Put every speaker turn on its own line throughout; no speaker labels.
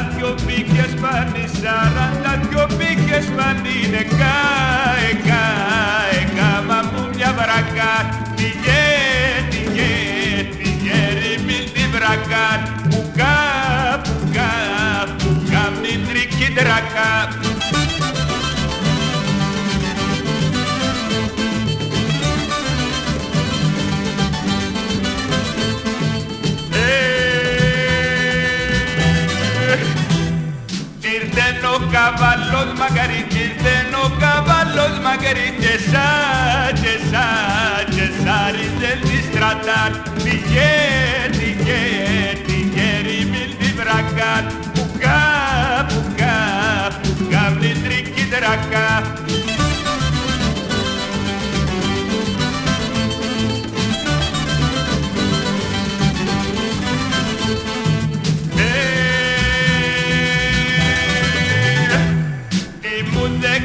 Σαράντα δυο μπήκες πάνι, σαράντα δυο μπήκες πάνι, εκα, εκα, εκα, μα μου μια βρακά, τυγέ, τυγέ, τυγέ, ρημίλ τη βρακά, πουκά, πουκά, πουκά, μην τρική tocaban los magariches, se tocaban los magariches.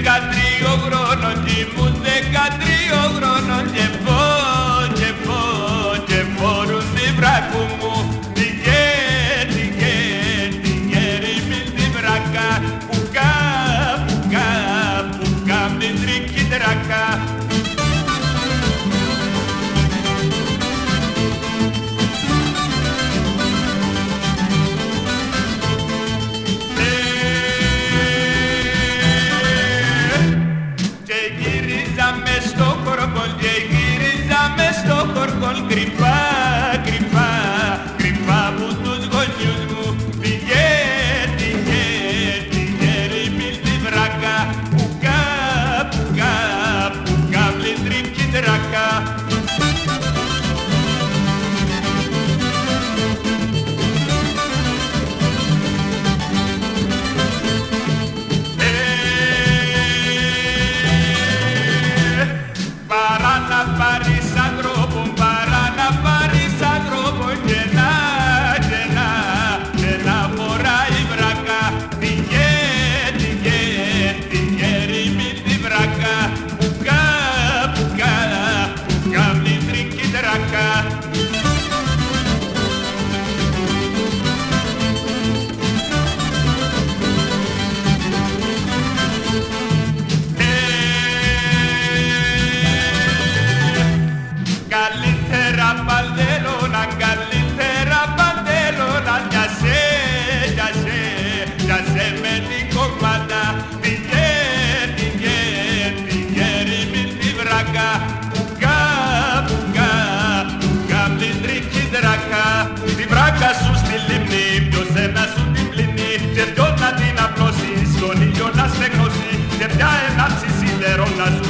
δεκατρίο χρόνο και ήμουν δεκατρίο χρόνο και πω και πω. μας σε και πια ένα ψησίτερο να